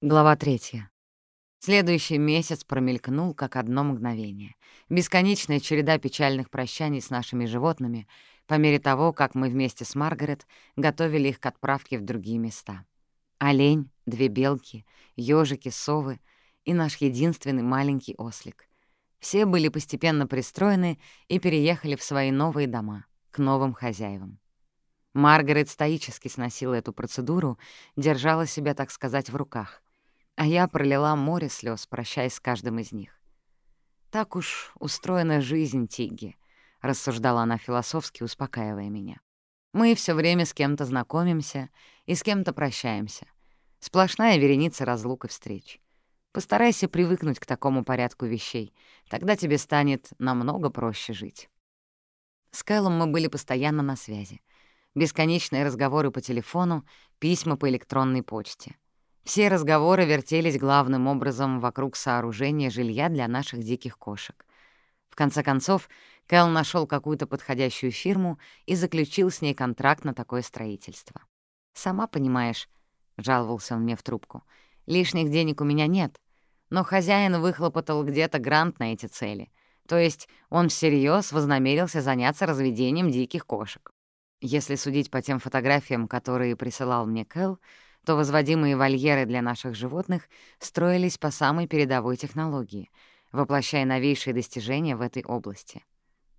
Глава третья. Следующий месяц промелькнул, как одно мгновение. Бесконечная череда печальных прощаний с нашими животными по мере того, как мы вместе с Маргарет готовили их к отправке в другие места. Олень, две белки, ежики, совы и наш единственный маленький ослик. Все были постепенно пристроены и переехали в свои новые дома, к новым хозяевам. Маргарет стоически сносила эту процедуру, держала себя, так сказать, в руках — а я пролила море слез, прощаясь с каждым из них. «Так уж устроена жизнь, Тигги», — рассуждала она философски, успокаивая меня. «Мы все время с кем-то знакомимся и с кем-то прощаемся. Сплошная вереница разлук и встреч. Постарайся привыкнуть к такому порядку вещей, тогда тебе станет намного проще жить». С Кэллом мы были постоянно на связи. Бесконечные разговоры по телефону, письма по электронной почте — все разговоры вертелись главным образом вокруг сооружения жилья для наших диких кошек. В конце концов, Кэл нашел какую-то подходящую фирму и заключил с ней контракт на такое строительство. «Сама понимаешь», — жаловался он мне в трубку, — «лишних денег у меня нет, но хозяин выхлопотал где-то грант на эти цели, то есть он всерьез вознамерился заняться разведением диких кошек. Если судить по тем фотографиям, которые присылал мне Кэл, то возводимые вольеры для наших животных строились по самой передовой технологии, воплощая новейшие достижения в этой области.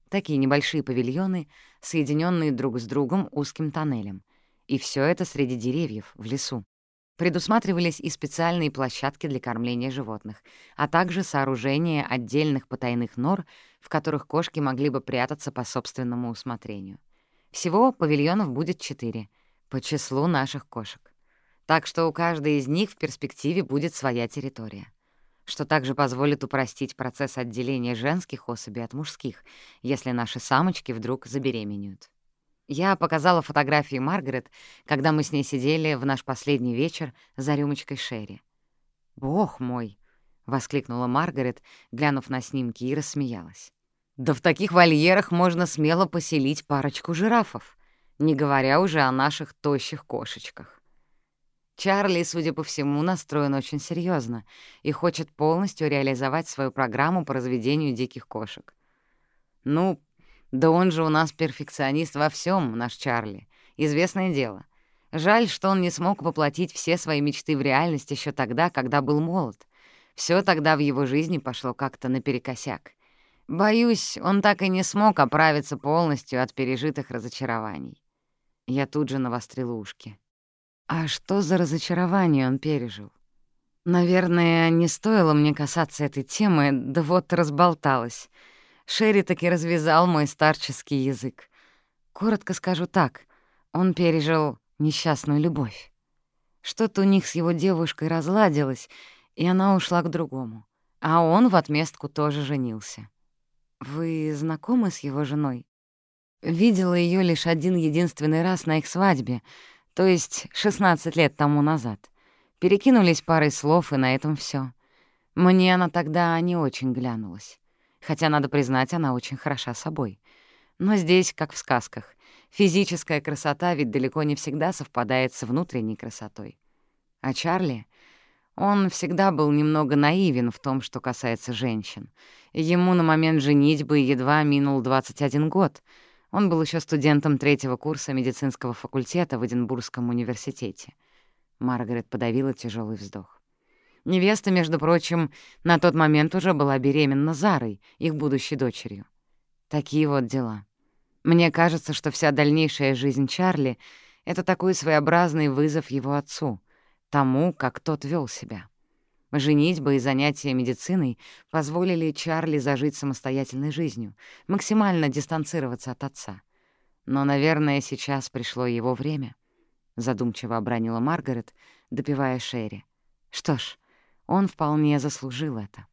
Такие небольшие павильоны, соединенные друг с другом узким тоннелем. И все это среди деревьев, в лесу. Предусматривались и специальные площадки для кормления животных, а также сооружение отдельных потайных нор, в которых кошки могли бы прятаться по собственному усмотрению. Всего павильонов будет четыре, по числу наших кошек так что у каждой из них в перспективе будет своя территория, что также позволит упростить процесс отделения женских особей от мужских, если наши самочки вдруг забеременеют. Я показала фотографии Маргарет, когда мы с ней сидели в наш последний вечер за рюмочкой Шерри. «Бог мой!» — воскликнула Маргарет, глянув на снимки, и рассмеялась. «Да в таких вольерах можно смело поселить парочку жирафов, не говоря уже о наших тощих кошечках». Чарли, судя по всему, настроен очень серьезно и хочет полностью реализовать свою программу по разведению диких кошек. Ну, да он же у нас перфекционист во всем, наш Чарли. Известное дело. Жаль, что он не смог воплотить все свои мечты в реальность еще тогда, когда был молод. Все тогда в его жизни пошло как-то наперекосяк. Боюсь, он так и не смог оправиться полностью от пережитых разочарований. Я тут же навострила ушки. А что за разочарование он пережил? Наверное, не стоило мне касаться этой темы, да вот разболталась. Шерри таки развязал мой старческий язык. Коротко скажу так, он пережил несчастную любовь. Что-то у них с его девушкой разладилось, и она ушла к другому. А он в отместку тоже женился. Вы знакомы с его женой? Видела ее лишь один единственный раз на их свадьбе — то есть 16 лет тому назад. Перекинулись парой слов, и на этом все. Мне она тогда не очень глянулась. Хотя, надо признать, она очень хороша собой. Но здесь, как в сказках, физическая красота ведь далеко не всегда совпадает с внутренней красотой. А Чарли, он всегда был немного наивен в том, что касается женщин. Ему на момент женитьбы едва минул 21 год — он был еще студентом третьего курса медицинского факультета в Эдинбургском университете. Маргарет подавила тяжелый вздох. Невеста, между прочим, на тот момент уже была беременна Зарой, их будущей дочерью. Такие вот дела. Мне кажется, что вся дальнейшая жизнь Чарли — это такой своеобразный вызов его отцу, тому, как тот вел себя. Женитьба и занятия медициной позволили Чарли зажить самостоятельной жизнью, максимально дистанцироваться от отца. Но, наверное, сейчас пришло его время, — задумчиво обронила Маргарет, допивая Шерри. Что ж, он вполне заслужил это.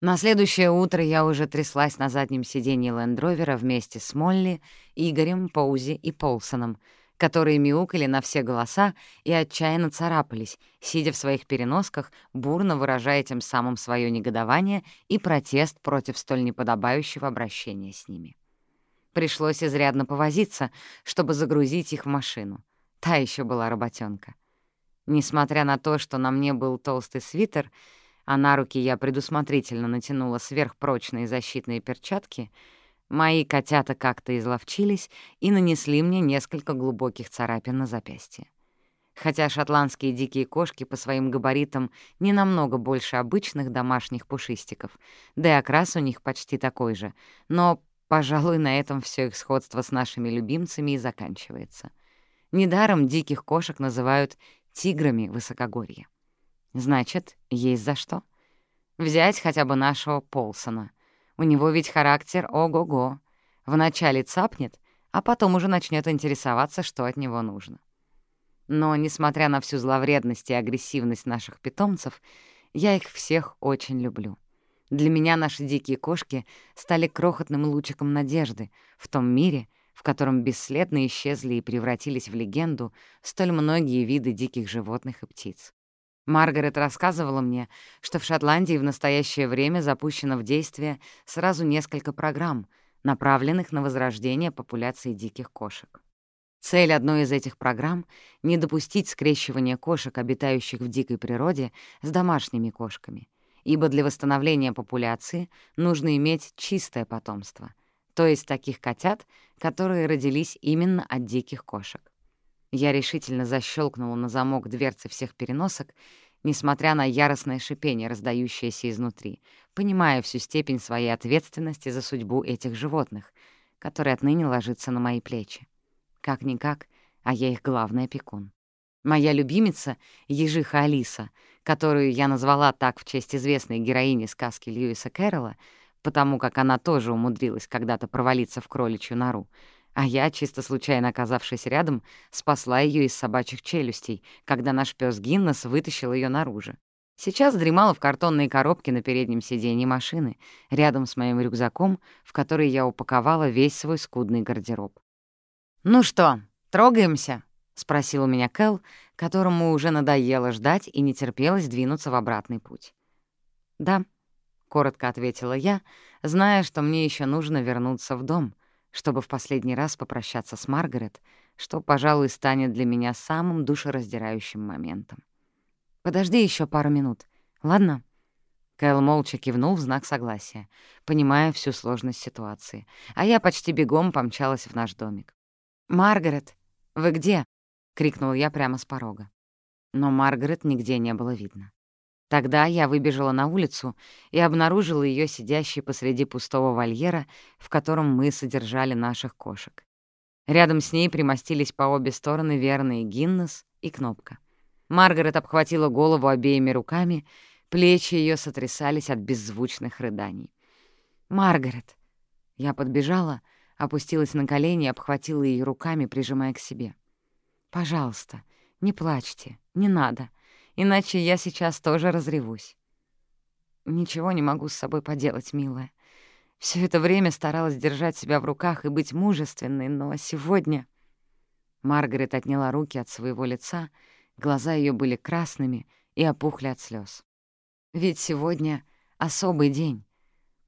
На следующее утро я уже тряслась на заднем сиденье Лендровера вместе с Молли, Игорем, Поузи и Полсоном — которые мяукали на все голоса и отчаянно царапались, сидя в своих переносках, бурно выражая тем самым свое негодование и протест против столь неподобающего обращения с ними. Пришлось изрядно повозиться, чтобы загрузить их в машину. Та еще была работенка. Несмотря на то, что на мне был толстый свитер, а на руки я предусмотрительно натянула сверхпрочные защитные перчатки, мои котята как-то изловчились и нанесли мне несколько глубоких царапин на запястье. Хотя шотландские дикие кошки по своим габаритам не намного больше обычных домашних пушистиков, да и окрас у них почти такой же, но, пожалуй, на этом все их сходство с нашими любимцами и заканчивается. Недаром диких кошек называют тиграми высокогорья. Значит, есть за что. Взять хотя бы нашего Полсона. У него ведь характер ого-го. Вначале цапнет, а потом уже начнет интересоваться, что от него нужно. Но, несмотря на всю зловредность и агрессивность наших питомцев, я их всех очень люблю. Для меня наши дикие кошки стали крохотным лучиком надежды в том мире, в котором бесследно исчезли и превратились в легенду столь многие виды диких животных и птиц. Маргарет рассказывала мне, что в Шотландии в настоящее время запущено в действие сразу несколько программ, направленных на возрождение популяции диких кошек. Цель одной из этих программ — не допустить скрещивания кошек, обитающих в дикой природе, с домашними кошками, ибо для восстановления популяции нужно иметь чистое потомство, то есть таких котят, которые родились именно от диких кошек. Я решительно защелкнула на замок дверцы всех переносок, несмотря на яростное шипение, раздающееся изнутри, понимая всю степень своей ответственности за судьбу этих животных, которая отныне ложится на мои плечи. Как-никак, а я их главный опекун. Моя любимица — ежиха Алиса, которую я назвала так в честь известной героини сказки Льюиса Кэрролла, потому как она тоже умудрилась когда-то провалиться в кроличью нору, а я, чисто случайно оказавшись рядом, спасла ее из собачьих челюстей, когда наш пес Гиннес вытащил ее наружу. Сейчас дремала в картонной коробке на переднем сиденье машины, рядом с моим рюкзаком, в который я упаковала весь свой скудный гардероб. «Ну что, трогаемся?» — спросил у меня Кэл, которому уже надоело ждать и не терпелось двинуться в обратный путь. «Да», — коротко ответила я, зная, что мне еще нужно вернуться в дом — чтобы в последний раз попрощаться с Маргарет, что, пожалуй, станет для меня самым душераздирающим моментом. «Подожди еще пару минут, ладно?» Кэл молча кивнул в знак согласия, понимая всю сложность ситуации, а я почти бегом помчалась в наш домик. «Маргарет, вы где?» — крикнул я прямо с порога. Но Маргарет нигде не было видно. Тогда я выбежала на улицу и обнаружила ее сидящей посреди пустого вольера, в котором мы содержали наших кошек. Рядом с ней примостились по обе стороны верные Гиннес и Кнопка. Маргарет обхватила голову обеими руками, плечи ее сотрясались от беззвучных рыданий. «Маргарет!» Я подбежала, опустилась на колени и обхватила ее руками, прижимая к себе. «Пожалуйста, не плачьте, не надо иначе я сейчас тоже разревусь. Ничего не могу с собой поделать, милая. Все это время старалась держать себя в руках и быть мужественной, но сегодня... Маргарет отняла руки от своего лица, глаза ее были красными и опухли от слез. Ведь сегодня особый день.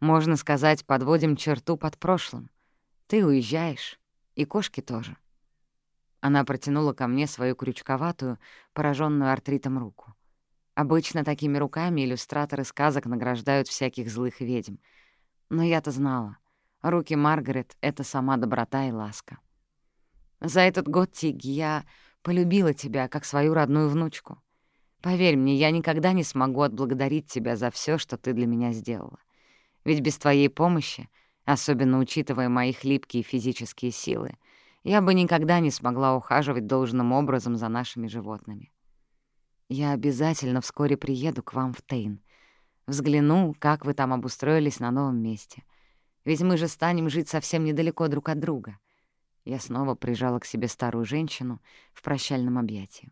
Можно сказать, подводим черту под прошлым. Ты уезжаешь, и кошки тоже. Она протянула ко мне свою крючковатую, пораженную артритом руку. Обычно такими руками иллюстраторы сказок награждают всяких злых ведьм. Но я-то знала. Руки Маргарет — это сама доброта и ласка. За этот год, Тиг, я полюбила тебя, как свою родную внучку. Поверь мне, я никогда не смогу отблагодарить тебя за все, что ты для меня сделала. Ведь без твоей помощи, особенно учитывая мои хлипкие физические силы, я бы никогда не смогла ухаживать должным образом за нашими животными. Я обязательно вскоре приеду к вам в Тейн. Взгляну, как вы там обустроились на новом месте. Ведь мы же станем жить совсем недалеко друг от друга. Я снова прижала к себе старую женщину в прощальном объятии.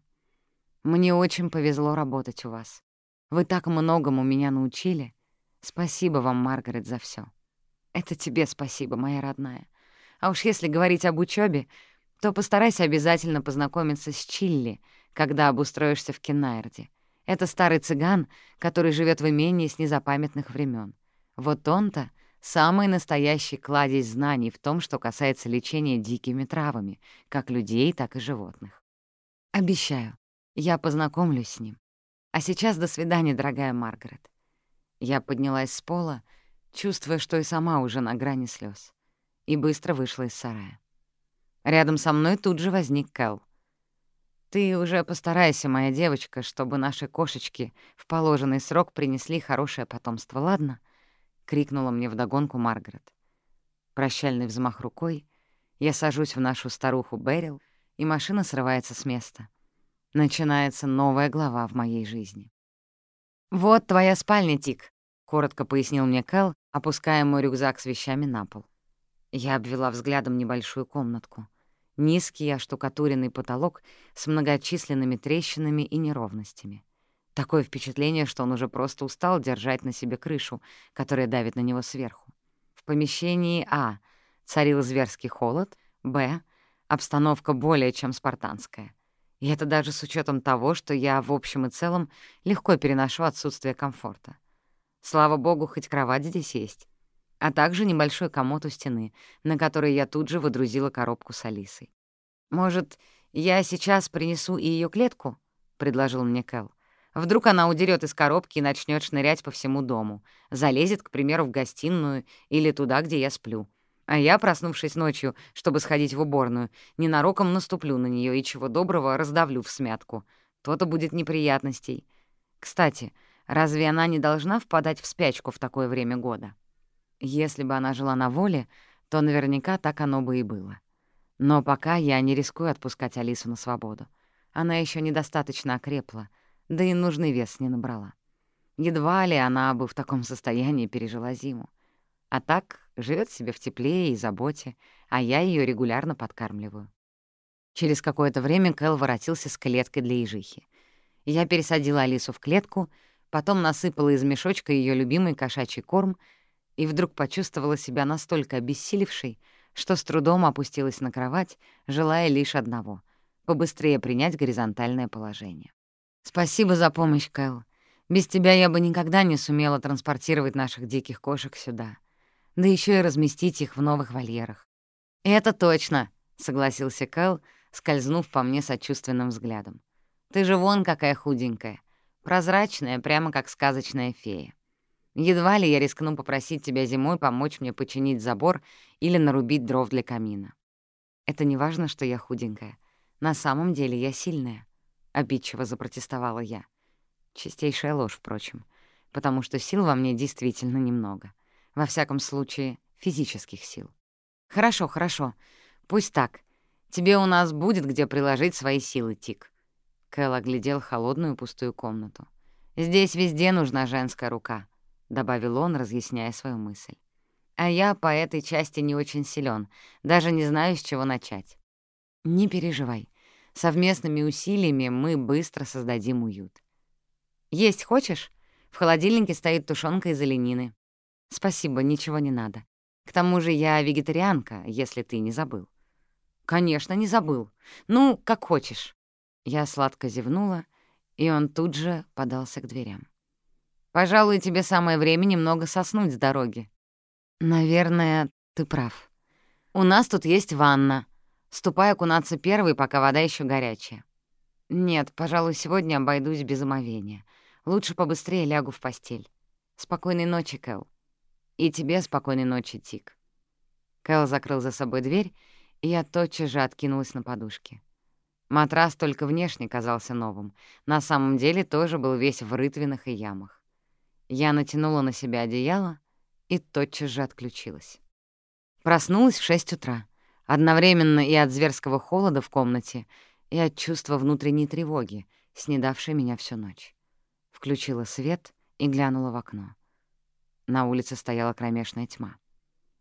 Мне очень повезло работать у вас. Вы так многому меня научили. Спасибо вам, Маргарет, за все. Это тебе спасибо, моя родная. А уж если говорить об учебе, то постарайся обязательно познакомиться с Чилли, когда обустроишься в Кеннайрде. Это старый цыган, который живет в имении с незапамятных времен. Вот он-то самый настоящий кладезь знаний в том, что касается лечения дикими травами, как людей, так и животных. Обещаю, Я познакомлюсь с ним. А сейчас до свидания, дорогая Маргарет. Я поднялась с пола, чувствуя, что и сама уже на грани слез, и быстро вышла из сарая. Рядом со мной тут же возник Кэл. «Ты уже постарайся, моя девочка, чтобы наши кошечки в положенный срок принесли хорошее потомство, ладно?» — крикнула мне вдогонку Маргарет. Прощальный взмах рукой, я сажусь в нашу старуху Берил, и машина срывается с места. Начинается новая глава в моей жизни. «Вот твоя спальня, Тик», — коротко пояснил мне Кэл, опуская мой рюкзак с вещами на пол. Я обвела взглядом небольшую комнатку. Низкий оштукатуренный потолок с многочисленными трещинами и неровностями. Такое впечатление, что он уже просто устал держать на себе крышу, которая давит на него сверху. В помещении А царил зверский холод, Б — обстановка более чем спартанская. И это даже с учетом того, что я в общем и целом легко переношу отсутствие комфорта. Слава богу, хоть кровать здесь есть а также небольшой комод у стены, на который я тут же выдрузила коробку с Алисой. «Может, я сейчас принесу и ее клетку?» — предложил мне Кэл. «Вдруг она удерет из коробки и начнет шнырять по всему дому, залезет, к примеру, в гостиную или туда, где я сплю. А я, проснувшись ночью, чтобы сходить в уборную, ненароком наступлю на нее и чего доброго раздавлю в смятку. То-то будет неприятностей. Кстати, разве она не должна впадать в спячку в такое время года?» Если бы она жила на воле, то наверняка так оно бы и было. Но пока я не рискую отпускать Алису на свободу. Она еще недостаточно окрепла, да и нужный вес не набрала. Едва ли она бы в таком состоянии пережила зиму. А так живет себе в тепле и заботе, а я ее регулярно подкармливаю. Через какое-то время Кэл воротился с клеткой для ежихи. Я пересадила Алису в клетку, потом насыпала из мешочка ее любимый кошачий корм — и вдруг почувствовала себя настолько обессилевшей, что с трудом опустилась на кровать, желая лишь одного — побыстрее принять горизонтальное положение. «Спасибо за помощь, Кэл. Без тебя я бы никогда не сумела транспортировать наших диких кошек сюда, да еще и разместить их в новых вольерах». «Это точно», — согласился Кэл, скользнув по мне сочувственным взглядом. «Ты же вон какая худенькая, прозрачная, прямо как сказочная фея. Едва ли я рискну попросить тебя зимой помочь мне починить забор или нарубить дров для камина. Это не важно, что я худенькая. На самом деле я сильная, — обидчиво запротестовала я. Чистейшая ложь, впрочем, потому что сил во мне действительно немного. Во всяком случае, физических сил. Хорошо, хорошо. Пусть так. Тебе у нас будет где приложить свои силы, Тик. Кэл оглядел холодную пустую комнату. Здесь везде нужна женская рука добавил он, разъясняя свою мысль. А я по этой части не очень силен, даже не знаю, с чего начать. Не переживай. Совместными усилиями мы быстро создадим уют. Есть хочешь? В холодильнике стоит тушенка из оленины. Спасибо, ничего не надо. К тому же я вегетарианка, если ты не забыл. Конечно, не забыл. Ну, как хочешь. Я сладко зевнула, и он тут же подался к дверям. Пожалуй, тебе самое время немного соснуть с дороги. Наверное, ты прав. У нас тут есть ванна. Ступай окунаться первый, пока вода еще горячая. Нет, пожалуй, сегодня обойдусь без омовения. Лучше побыстрее лягу в постель. Спокойной ночи, Кэл. И тебе спокойной ночи, Тик. Кэл закрыл за собой дверь, и я тотчас же откинулась на подушке. Матрас только внешне казался новым, на самом деле тоже был весь в рытвинах и ямах. Я натянула на себя одеяло и тотчас же отключилась. Проснулась в шесть утра, одновременно и от зверского холода в комнате, и от чувства внутренней тревоги, снедавшей меня всю ночь. Включила свет и глянула в окно. На улице стояла кромешная тьма.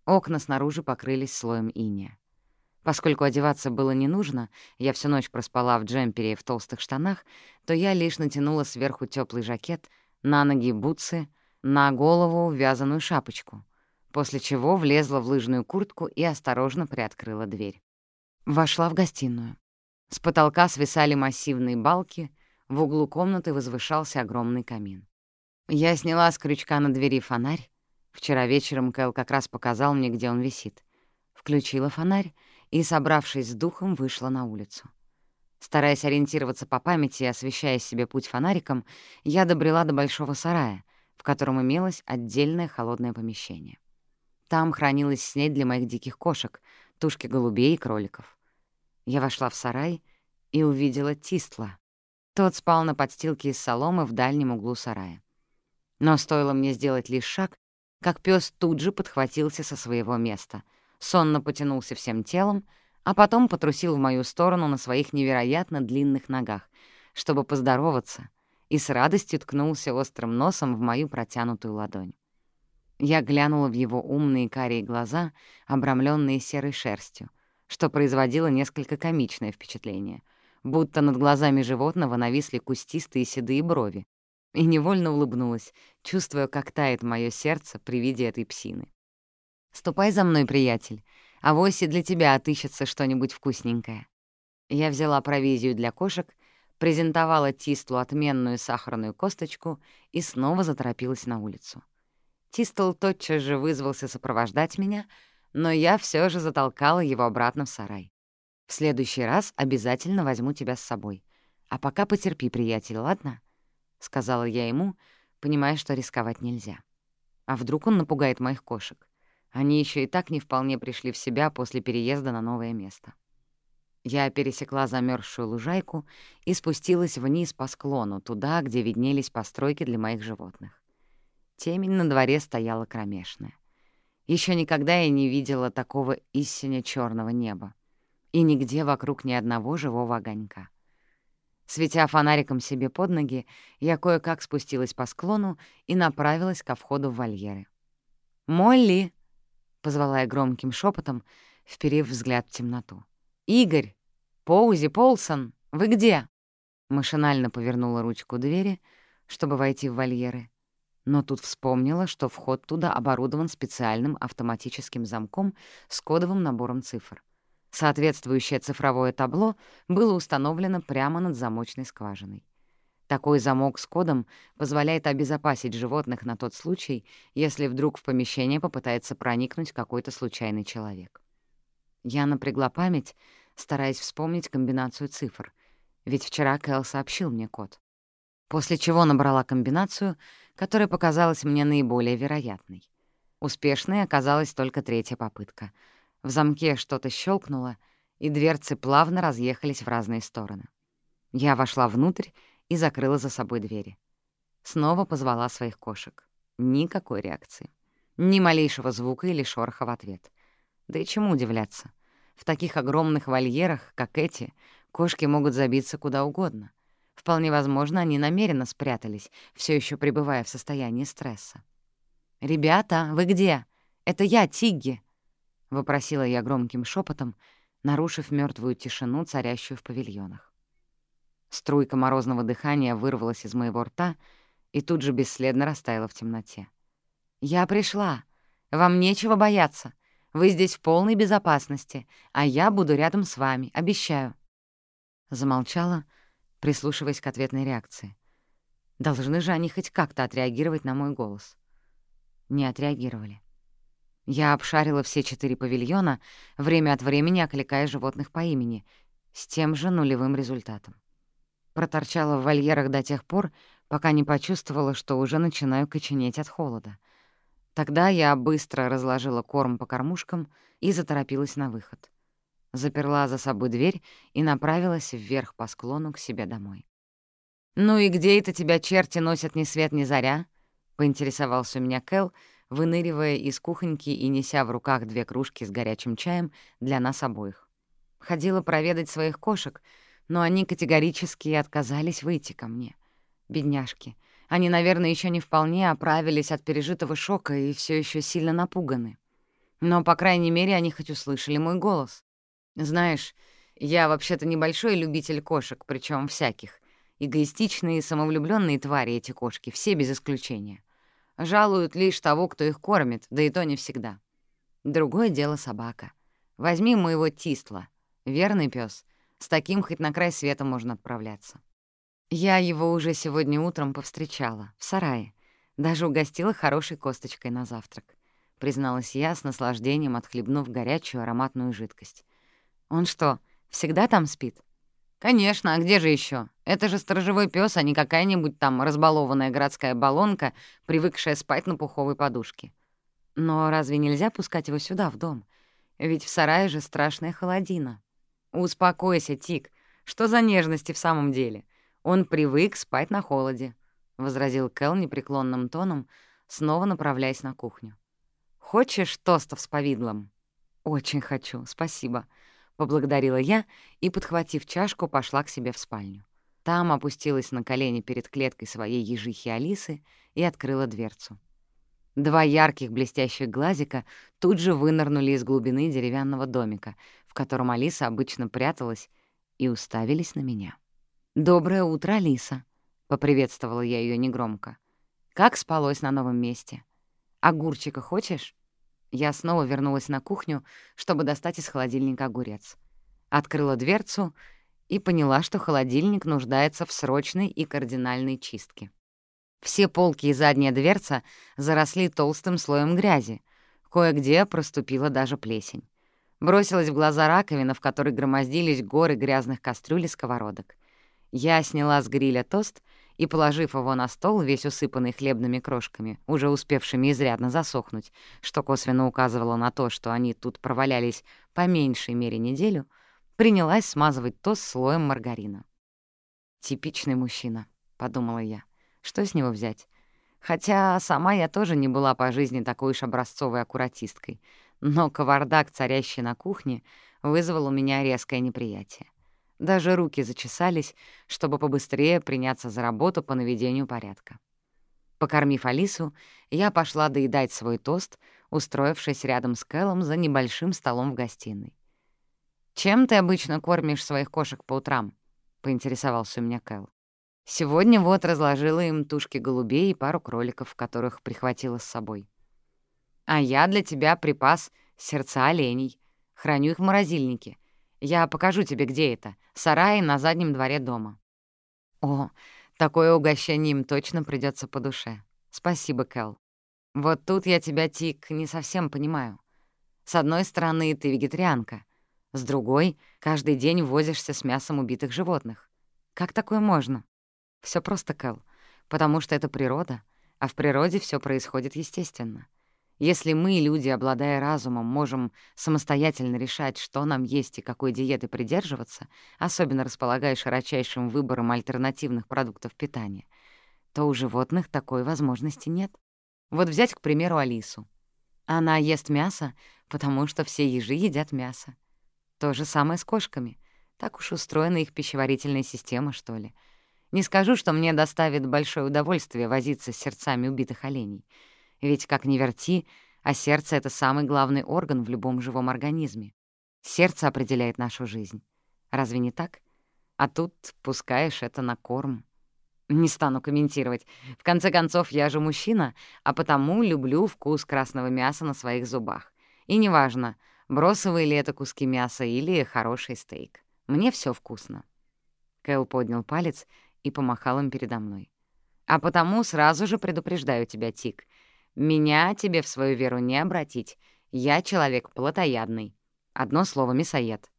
Окна снаружи покрылись слоем иния. Поскольку одеваться было не нужно, я всю ночь проспала в джемпере и в толстых штанах, то я лишь натянула сверху теплый жакет — на ноги бутсы, на голову вязаную шапочку, после чего влезла в лыжную куртку и осторожно приоткрыла дверь. Вошла в гостиную. С потолка свисали массивные балки, в углу комнаты возвышался огромный камин. Я сняла с крючка на двери фонарь. Вчера вечером Кэл как раз показал мне, где он висит. Включила фонарь и, собравшись с духом, вышла на улицу. Стараясь ориентироваться по памяти и освещая себе путь фонариком, я добрела до большого сарая, в котором имелось отдельное холодное помещение. Там хранилась снедь для моих диких кошек, тушки голубей и кроликов. Я вошла в сарай и увидела Тистла. Тот спал на подстилке из соломы в дальнем углу сарая. Но стоило мне сделать лишь шаг, как пес тут же подхватился со своего места, сонно потянулся всем телом, а потом потрусил в мою сторону на своих невероятно длинных ногах, чтобы поздороваться, и с радостью ткнулся острым носом в мою протянутую ладонь. Я глянула в его умные карие глаза, обрамленные серой шерстью, что производило несколько комичное впечатление, будто над глазами животного нависли кустистые седые брови, и невольно улыбнулась, чувствуя, как тает мое сердце при виде этой псины. «Ступай за мной, приятель, а вось и для тебя отыщется что-нибудь вкусненькое». Я взяла провизию для кошек, презентовала Тистлу отменную сахарную косточку и снова заторопилась на улицу. Тистл тотчас же вызвался сопровождать меня, но я все же затолкала его обратно в сарай. «В следующий раз обязательно возьму тебя с собой. А пока потерпи, приятель, ладно?» — сказала я ему, понимая, что рисковать нельзя. А вдруг он напугает моих кошек? Они еще и так не вполне пришли в себя после переезда на новое место. Я пересекла замерзшую лужайку и спустилась вниз по склону, туда, где виднелись постройки для моих животных. Темень на дворе стояла кромешная. Еще никогда я не видела такого истинно черного неба. И нигде вокруг ни одного живого огонька. Светя фонариком себе под ноги, я кое-как спустилась по склону и направилась ко входу в вольеры. «Молли!» — позвала я громким шепотом, вперев взгляд в темноту. «Игорь! Поузи, Полсон! Вы где?» Машинально повернула ручку двери, чтобы войти в вольеры, но тут вспомнила, что вход туда оборудован специальным автоматическим замком с кодовым набором цифр. Соответствующее цифровое табло было установлено прямо над замочной скважиной. Такой замок с кодом позволяет обезопасить животных на тот случай, если вдруг в помещение попытается проникнуть какой-то случайный человек. Я напрягла память, стараясь вспомнить комбинацию цифр, ведь вчера Кэл сообщил мне код. После чего набрала комбинацию, которая показалась мне наиболее вероятной. Успешной оказалась только третья попытка. В замке что-то щелкнуло, и дверцы плавно разъехались в разные стороны. Я вошла внутрь и закрыла за собой двери. Снова позвала своих кошек. Никакой реакции. Ни малейшего звука или шороха в ответ. Да и чему удивляться? В таких огромных вольерах, как эти, кошки могут забиться куда угодно. Вполне возможно, они намеренно спрятались, все еще пребывая в состоянии стресса. «Ребята, вы где? Это я, Тигги!» — вопросила я громким шепотом, нарушив мертвую тишину, царящую в павильонах. Струйка морозного дыхания вырвалась из моего рта и тут же бесследно растаяла в темноте. «Я пришла. Вам нечего бояться. Вы здесь в полной безопасности, а я буду рядом с вами, обещаю». Замолчала, прислушиваясь к ответной реакции. Должны же они хоть как-то отреагировать на мой голос. Не отреагировали. Я обшарила все четыре павильона, время от времени окликая животных по имени, с тем же нулевым результатом. Проторчала в вольерах до тех пор, пока не почувствовала, что уже начинаю коченеть от холода. Тогда я быстро разложила корм по кормушкам и заторопилась на выход. Заперла за собой дверь и направилась вверх по склону к себе домой. «Ну и где это тебя черти носят ни свет ни заря?» — поинтересовался у меня Кэл, выныривая из кухоньки и неся в руках две кружки с горячим чаем для нас обоих. Ходила проведать своих кошек — но они категорически отказались выйти ко мне. Бедняжки. Они, наверное, еще не вполне оправились от пережитого шока и все еще сильно напуганы. Но, по крайней мере, они хоть услышали мой голос. Знаешь, я вообще-то небольшой любитель кошек, причем всяких. Эгоистичные и самовлюбленные твари эти кошки, все без исключения. Жалуют лишь того, кто их кормит, да и то не всегда. Другое дело собака. Возьми моего Тистла. Верный пес, с таким хоть на край света можно отправляться. Я его уже сегодня утром повстречала, в сарае. Даже угостила хорошей косточкой на завтрак. Призналась я с наслаждением, отхлебнув горячую ароматную жидкость. «Он что, всегда там спит?» «Конечно, а где же еще? Это же сторожевой пес, а не какая-нибудь там разбалованная городская баллонка, привыкшая спать на пуховой подушке. Но разве нельзя пускать его сюда, в дом? Ведь в сарае же страшная холодина. Успокойся, Тик. Что за нежности в самом деле? Он привык спать на холоде», — возразил Кэл непреклонным тоном, снова направляясь на кухню. «Хочешь тостов с повидлом?» «Очень хочу, спасибо», — поблагодарила я и, подхватив чашку, пошла к себе в спальню. Там опустилась на колени перед клеткой своей ежихи Алисы и открыла дверцу. Два ярких блестящих глазика тут же вынырнули из глубины деревянного домика, в котором Алиса обычно пряталась, и уставились на меня. «Доброе утро, Алиса», — поприветствовала я ее негромко. «Как спалось на новом месте? Огурчика хочешь?» Я снова вернулась на кухню, чтобы достать из холодильника огурец. Открыла дверцу и поняла, что холодильник нуждается в срочной и кардинальной чистке. Все полки и задняя дверца заросли толстым слоем грязи. Кое-где проступила даже плесень. Бросилась в глаза раковина, в которой громоздились горы грязных кастрюль и сковородок. Я сняла с гриля тост и, положив его на стол, весь усыпанный хлебными крошками, уже успевшими изрядно засохнуть, что косвенно указывало на то, что они тут провалялись по меньшей мере неделю, принялась смазывать тост слоем маргарина. «Типичный мужчина», — подумала я. «Что с него взять?» Хотя сама я тоже не была по жизни такой уж образцовой аккуратисткой, но кавардак, царящий на кухне, вызвал у меня резкое неприятие. Даже руки зачесались, чтобы побыстрее приняться за работу по наведению порядка. Покормив Алису, я пошла доедать свой тост, устроившись рядом с Кэллом за небольшим столом в гостиной. «Чем ты обычно кормишь своих кошек по утрам?» — поинтересовался у меня Кэл. «Сегодня вот разложила им тушки голубей и пару кроликов, которых прихватила с собой. А я для тебя припас сердца оленей. Храню их в морозильнике. Я покажу тебе, где это. Сарай на заднем дворе дома». «О, такое угощение им точно придется по душе. Спасибо, Кэл. Вот тут я тебя, Тик, не совсем понимаю. С одной стороны, ты вегетарианка. С другой, каждый день возишься с мясом убитых животных. Как такое можно? Все просто, Кэл. Потому что это природа, а в природе все происходит естественно. Если мы, люди, обладая разумом, можем самостоятельно решать, что нам есть и какой диеты придерживаться, особенно располагая широчайшим выбором альтернативных продуктов питания, то у животных такой возможности нет. Вот взять, к примеру, Алису. Она ест мясо, потому что все ежи едят мясо. То же самое с кошками. Так уж устроена их пищеварительная система, что ли. Не скажу, что мне доставит большое удовольствие возиться с сердцами убитых оленей — ведь, как ни верти, а сердце — это самый главный орган в любом живом организме. Сердце определяет нашу жизнь. Разве не так? А тут пускаешь это на корм. Не стану комментировать. В конце концов, я же мужчина, а потому люблю вкус красного мяса на своих зубах. И неважно, бросовые ли это куски мяса или хороший стейк. Мне все вкусно. Кэл поднял палец и помахал им передо мной. А потому сразу же предупреждаю тебя, Тик — меня тебе в свою веру не обратить. Я человек плотоядный. Одно слово — мясоед.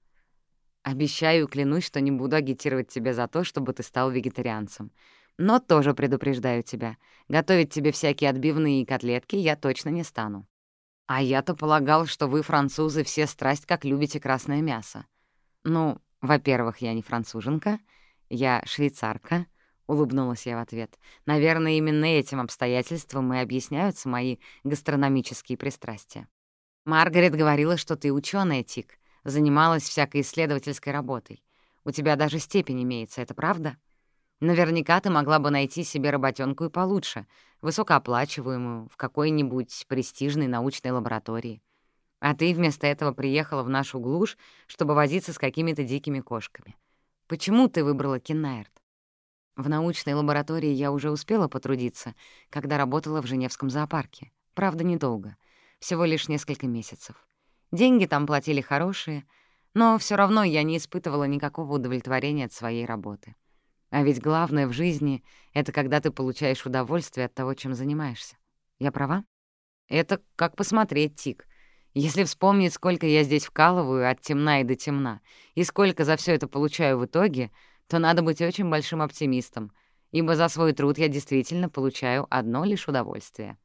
Обещаю, клянусь, что не буду агитировать тебя за то, чтобы ты стал вегетарианцем. Но тоже предупреждаю тебя. Готовить тебе всякие отбивные и котлетки я точно не стану. А я-то полагал, что вы, французы, все страсть как любите красное мясо. Ну, во-первых, я не француженка, я швейцарка, — улыбнулась я в ответ. «Наверное, именно этим обстоятельством и объясняются мои гастрономические пристрастия. Маргарет говорила, что ты учёная, Тик, занималась всякой исследовательской работой. У тебя даже степень имеется, это правда? Наверняка ты могла бы найти себе работёнку и получше, высокооплачиваемую, в какой-нибудь престижной научной лаборатории. А ты вместо этого приехала в нашу глушь, чтобы возиться с какими-то дикими кошками. Почему ты выбрала Кеннаерт? В научной лаборатории я уже успела потрудиться, когда работала в Женевском зоопарке. Правда, недолго. Всего лишь несколько месяцев. Деньги там платили хорошие, но все равно я не испытывала никакого удовлетворения от своей работы. А ведь главное в жизни — это когда ты получаешь удовольствие от того, чем занимаешься. Я права? Это как посмотреть, Тик. Если вспомнить, сколько я здесь вкалываю от темна и до темна, и сколько за все это получаю в итоге, то надо быть очень большим оптимистом, ибо за свой труд я действительно получаю одно лишь удовольствие.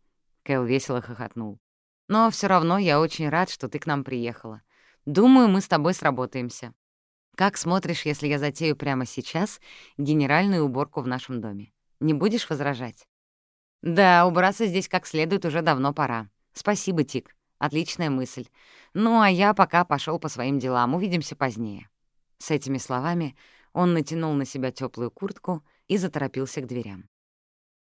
Кэл весело хохотнул. «Но все равно я очень рад, что ты к нам приехала. Думаю, мы с тобой сработаемся. Как смотришь, если я затею прямо сейчас генеральную уборку в нашем доме? Не будешь возражать?» «Да, убраться здесь как следует уже давно пора. Спасибо, Тик. Отличная мысль. Ну, а я пока пошел по своим делам. Увидимся позднее». С этими словами он натянул на себя теплую куртку и заторопился к дверям.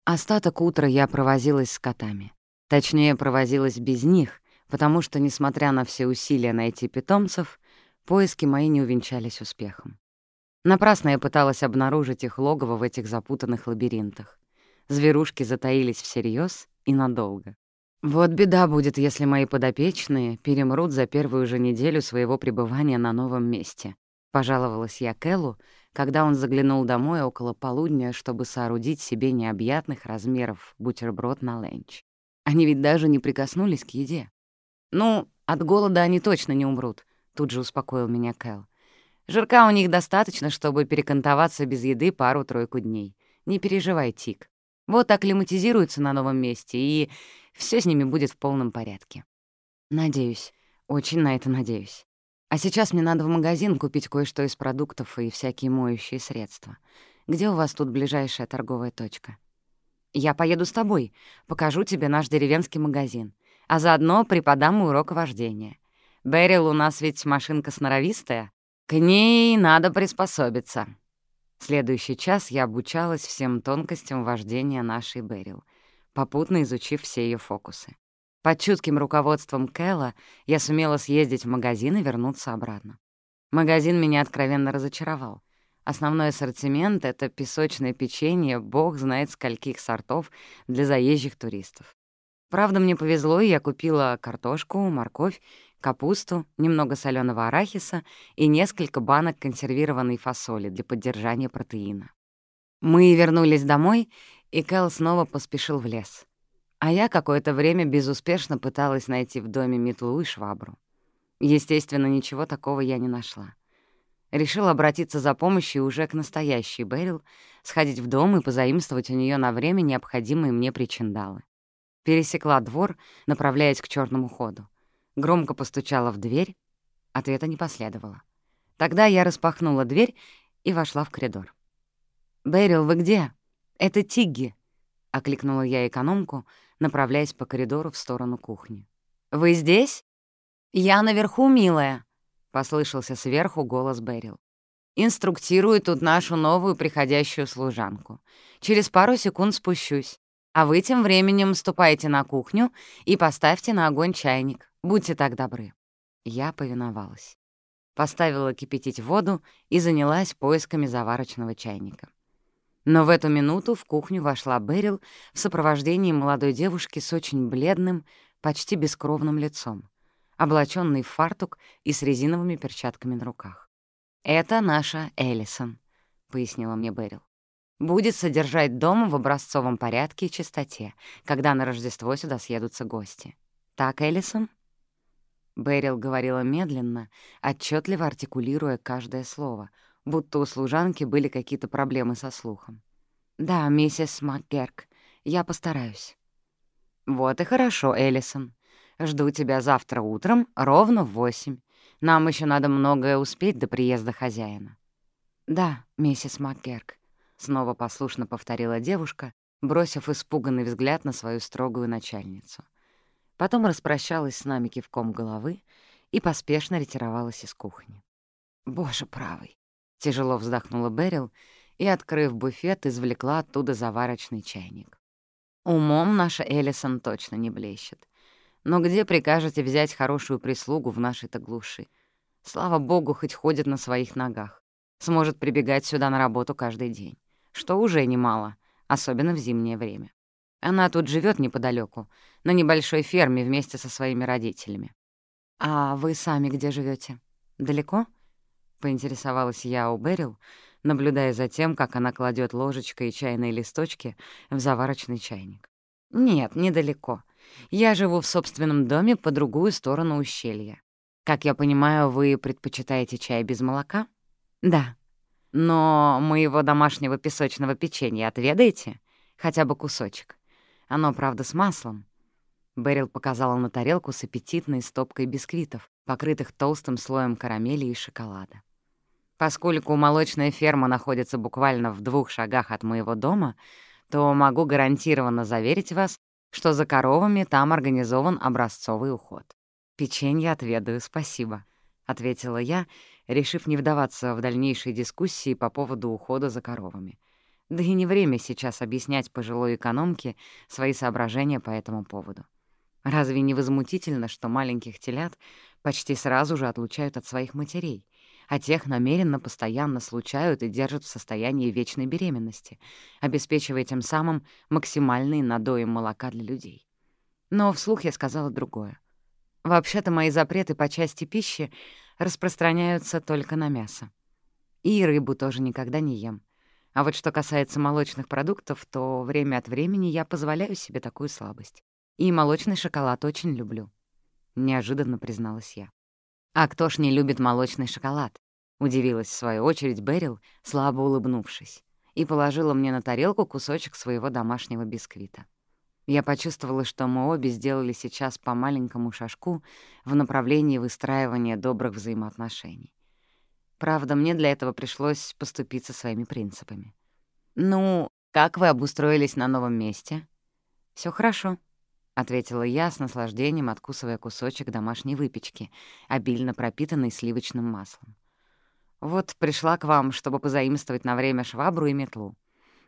Остаток утра я провозилась с котами. Точнее, провозилась без них, потому что, несмотря на все усилия найти питомцев, поиски мои не увенчались успехом. Напрасно я пыталась обнаружить их логово в этих запутанных лабиринтах. Зверушки затаились всерьез и надолго. Вот беда будет, если мои подопечные перемрут за первую же неделю своего пребывания на новом месте. Пожаловалась я Кэллу, когда он заглянул домой около полудня, чтобы соорудить себе необъятных размеров бутерброд на ленч. Они ведь даже не прикоснулись к еде. «Ну, от голода они точно не умрут», — тут же успокоил меня Кэл. «Жирка у них достаточно, чтобы перекантоваться без еды пару-тройку дней. Не переживай, Тик. Вот акклиматизируются на новом месте, и все с ними будет в полном порядке. Надеюсь, очень на это надеюсь. А сейчас мне надо в магазин купить кое-что из продуктов и всякие моющие средства. Где у вас тут ближайшая торговая точка? Я поеду с тобой, покажу тебе наш деревенский магазин, а заодно преподам урок вождения. Берил у нас ведь машинка сноровистая, к ней надо приспособиться. Следующий час я обучалась всем тонкостям вождения нашей Берил, попутно изучив все ее фокусы. Под чутким руководством Кэлла я сумела съездить в магазин и вернуться обратно. Магазин меня откровенно разочаровал. Основной ассортимент — это песочное печенье, бог знает скольких сортов для заезжих туристов. Правда, мне повезло, и я купила картошку, морковь, капусту, немного соленого арахиса и несколько банок консервированной фасоли для поддержания протеина. Мы вернулись домой, и Кэл снова поспешил в лес. А я какое-то время безуспешно пыталась найти в доме метлу и швабру. Естественно, ничего такого я не нашла. Решил обратиться за помощью уже к настоящей Берил, сходить в дом и позаимствовать у нее на время необходимые мне причиндалы. Пересекла двор, направляясь к черному ходу. Громко постучала в дверь. Ответа не последовало. Тогда я распахнула дверь и вошла в коридор. «Берил, вы где? Это Тигги!» — окликнула я экономку, направляясь по коридору в сторону кухни. «Вы здесь?» «Я наверху, милая!» — послышался сверху голос Берил. «Инструктирую тут нашу новую приходящую служанку. Через пару секунд спущусь. А вы тем временем ступайте на кухню и поставьте на огонь чайник. Будьте так добры». Я повиновалась. Поставила кипятить воду и занялась поисками заварочного чайника. Но в эту минуту в кухню вошла Берил в сопровождении молодой девушки с очень бледным, почти бескровным лицом, облачённой в фартук и с резиновыми перчатками на руках. «Это наша Эллисон», — пояснила мне Берил будет содержать дом в образцовом порядке и чистоте, когда на Рождество сюда съедутся гости. Так, Эллисон?» Берил говорила медленно, отчетливо артикулируя каждое слово, будто у служанки были какие-то проблемы со слухом. «Да, миссис МакГерк, я постараюсь». «Вот и хорошо, Эллисон. Жду тебя завтра утром ровно в восемь. Нам еще надо многое успеть до приезда хозяина». «Да, миссис МакГерк», Снова послушно повторила девушка, бросив испуганный взгляд на свою строгую начальницу. Потом распрощалась с нами кивком головы и поспешно ретировалась из кухни. «Боже правый!» — тяжело вздохнула Берил и, открыв буфет, извлекла оттуда заварочный чайник. «Умом наша Эллисон точно не блещет. Но где прикажете взять хорошую прислугу в нашей-то глуши? Слава богу, хоть ходит на своих ногах. Сможет прибегать сюда на работу каждый день что уже немало, особенно в зимнее время. Она тут живет неподалеку, на небольшой ферме вместе со своими родителями. «А вы сами где живете? Далеко?» — поинтересовалась я у Берил, наблюдая за тем, как она кладет ложечкой и чайные листочки в заварочный чайник. «Нет, недалеко. Я живу в собственном доме по другую сторону ущелья. Как я понимаю, вы предпочитаете чай без молока? Да. Но моего домашнего песочного печенья отведаете? Хотя бы кусочек. Оно, правда, с маслом. Берил показала на тарелку с аппетитной стопкой бисквитов, покрытых толстым слоем карамели и шоколада. Поскольку молочная ферма находится буквально в двух шагах от моего дома, то могу гарантированно заверить вас, что за коровами там организован образцовый уход. «Печенье отведаю, спасибо», — ответила я, решив не вдаваться в дальнейшие дискуссии по поводу ухода за коровами. Да и не время сейчас объяснять пожилой экономке свои соображения по этому поводу. Разве не возмутительно, что маленьких телят почти сразу же отлучают от своих матерей, а тех намеренно постоянно случают и держат в состоянии вечной беременности, обеспечивая тем самым максимальный надоем молока для людей? Но вслух я сказала другое. Вообще-то мои запреты по части пищи распространяются только на мясо. И рыбу тоже никогда не ем. А вот что касается молочных продуктов, то время от времени я позволяю себе такую слабость. И молочный шоколад очень люблю. Неожиданно призналась я. «А кто ж не любит молочный шоколад?» — удивилась в свою очередь Берил, слабо улыбнувшись, и положила мне на тарелку кусочек своего домашнего бисквита. Я почувствовала, что мы обе сделали сейчас по маленькому шажку в направлении выстраивания добрых взаимоотношений. Правда, мне для этого пришлось поступиться своими принципами. «Ну, как вы обустроились на новом месте?» Все хорошо», — ответила я с наслаждением, откусывая кусочек домашней выпечки, обильно пропитанный сливочным маслом. «Вот пришла к вам, чтобы позаимствовать на время швабру и метлу.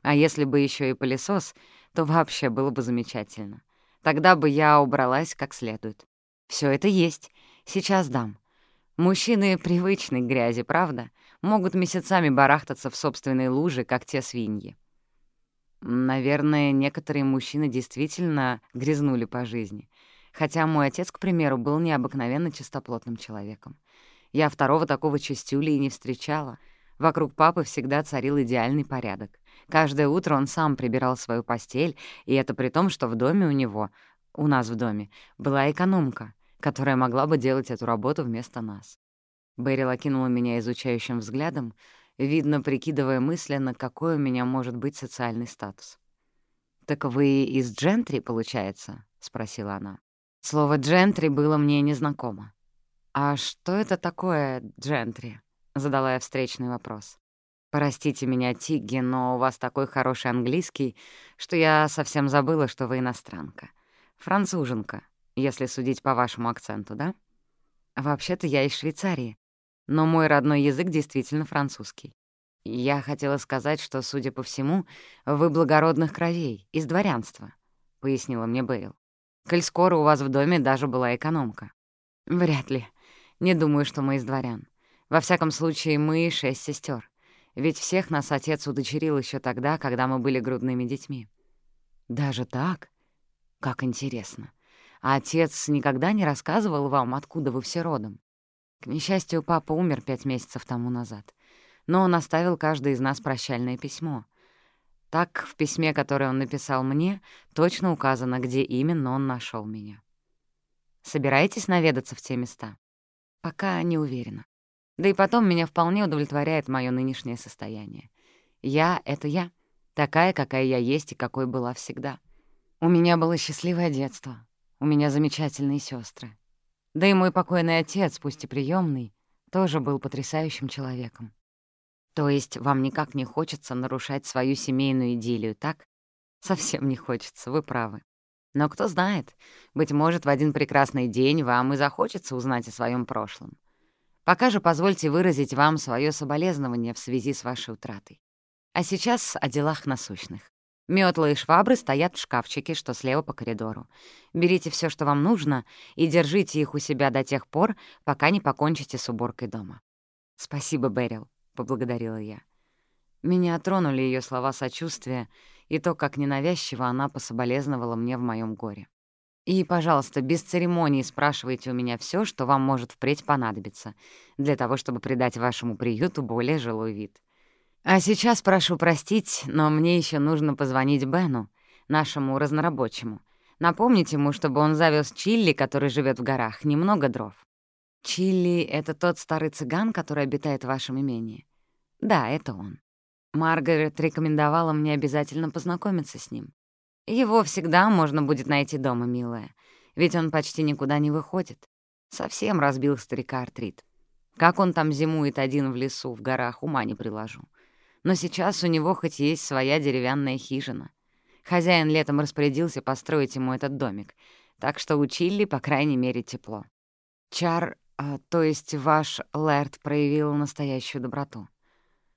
А если бы еще и пылесос, то вообще было бы замечательно. Тогда бы я убралась как следует. Все это есть. Сейчас дам. Мужчины привычны к грязи, правда? Могут месяцами барахтаться в собственной луже, как те свиньи. Наверное, некоторые мужчины действительно грязнули по жизни. Хотя мой отец, к примеру, был необыкновенно чистоплотным человеком. Я второго такого чистюли и не встречала. Вокруг папы всегда царил идеальный порядок. Каждое утро он сам прибирал свою постель, и это при том, что в доме у него, у нас в доме, была экономка, которая могла бы делать эту работу вместо нас. Берил окинула меня изучающим взглядом, видно, прикидывая мысленно, какой у меня может быть социальный статус. «Так вы из джентри, получается?» — спросила она. Слово «джентри» было мне незнакомо. «А что это такое джентри?» — задала я встречный вопрос. Простите меня, Тигги, но у вас такой хороший английский, что я совсем забыла, что вы иностранка. Француженка, если судить по вашему акценту, да? Вообще-то я из Швейцарии, но мой родной язык действительно французский. Я хотела сказать, что, судя по всему, вы благородных кровей, из дворянства, — пояснила мне Бэрил. Коль скоро у вас в доме даже была экономка. Вряд ли. Не думаю, что мы из дворян. Во всяком случае, мы шесть сестер. Ведь всех нас отец удочерил еще тогда, когда мы были грудными детьми. Даже так? Как интересно. А отец никогда не рассказывал вам, откуда вы все родом? К несчастью, папа умер пять месяцев тому назад. Но он оставил каждой из нас прощальное письмо. Так, в письме, которое он написал мне, точно указано, где именно он нашел меня. Собираетесь наведаться в те места? Пока не уверена. Да и потом меня вполне удовлетворяет мое нынешнее состояние. Я — это я, такая, какая я есть и какой была всегда. У меня было счастливое детство, у меня замечательные сестры. Да и мой покойный отец, пусть и приемный, тоже был потрясающим человеком. То есть вам никак не хочется нарушать свою семейную идиллию, так? Совсем не хочется, вы правы. Но кто знает, быть может, в один прекрасный день вам и захочется узнать о своем прошлом. Пока же позвольте выразить вам свое соболезнование в связи с вашей утратой. А сейчас о делах насущных. Метлы и швабры стоят в шкафчике, что слева по коридору. Берите все, что вам нужно, и держите их у себя до тех пор, пока не покончите с уборкой дома. «Спасибо, Берил», — поблагодарила я. Меня тронули ее слова сочувствия и то, как ненавязчиво она пособолезновала мне в моем горе. И, пожалуйста, без церемоний спрашивайте у меня все, что вам может впредь понадобиться, для того, чтобы придать вашему приюту более жилой вид. А сейчас прошу простить, но мне еще нужно позвонить Бену, нашему разнорабочему, Напомните ему, чтобы он завез Чилли, который живет в горах, немного дров. Чилли — это тот старый цыган, который обитает в вашем имении? Да, это он. Маргарет рекомендовала мне обязательно познакомиться с ним. Его всегда можно будет найти дома, милая, ведь он почти никуда не выходит. Совсем разбил старика артрит. Как он там зимует один в лесу, в горах, ума не приложу. Но сейчас у него хоть есть своя деревянная хижина. Хозяин летом распорядился построить ему этот домик, так что у по крайней мере, тепло. Чар, а, то есть ваш Лэрд проявил настоящую доброту.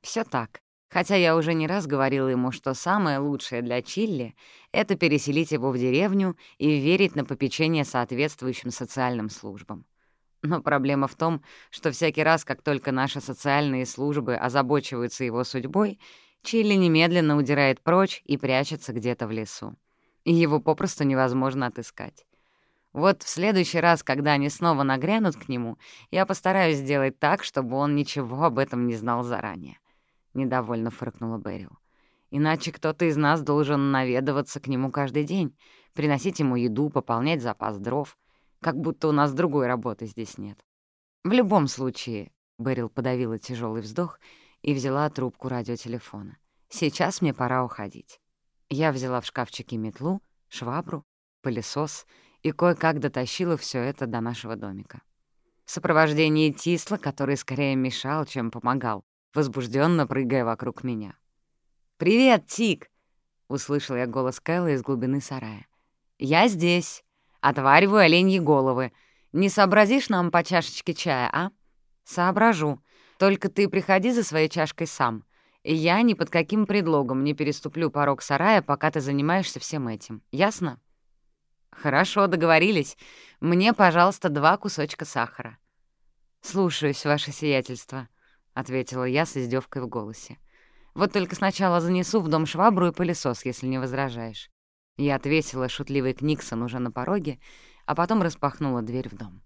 Все так. Хотя я уже не раз говорила ему, что самое лучшее для Чилли — это переселить его в деревню и верить на попечение соответствующим социальным службам. Но проблема в том, что всякий раз, как только наши социальные службы озабочиваются его судьбой, Чилли немедленно удирает прочь и прячется где-то в лесу. И его попросту невозможно отыскать. Вот в следующий раз, когда они снова нагрянут к нему, я постараюсь сделать так, чтобы он ничего об этом не знал заранее. — недовольно фыркнула Берил. «Иначе кто-то из нас должен наведываться к нему каждый день, приносить ему еду, пополнять запас дров, как будто у нас другой работы здесь нет. В любом случае...» — Берил подавила тяжелый вздох и взяла трубку радиотелефона. «Сейчас мне пора уходить». Я взяла в шкафчике метлу, швабру, пылесос и кое-как дотащила все это до нашего домика. В сопровождении Тисла, который скорее мешал, чем помогал, возбужденно прыгая вокруг меня. «Привет, Тик!» — услышал я голос Кэлла из глубины сарая. «Я здесь. Отвариваю оленьи головы. Не сообразишь нам по чашечке чая, а?» «Соображу. Только ты приходи за своей чашкой сам. И я ни под каким предлогом не переступлю порог сарая, пока ты занимаешься всем этим. Ясно?» «Хорошо, договорились. Мне, пожалуйста, два кусочка сахара». «Слушаюсь, ваше сиятельство», ответила я с издевкой в голосе. «Вот только сначала занесу в дом швабру и пылесос, если не возражаешь». Я отвесила шутливый Книксон уже на пороге, а потом распахнула дверь в дом.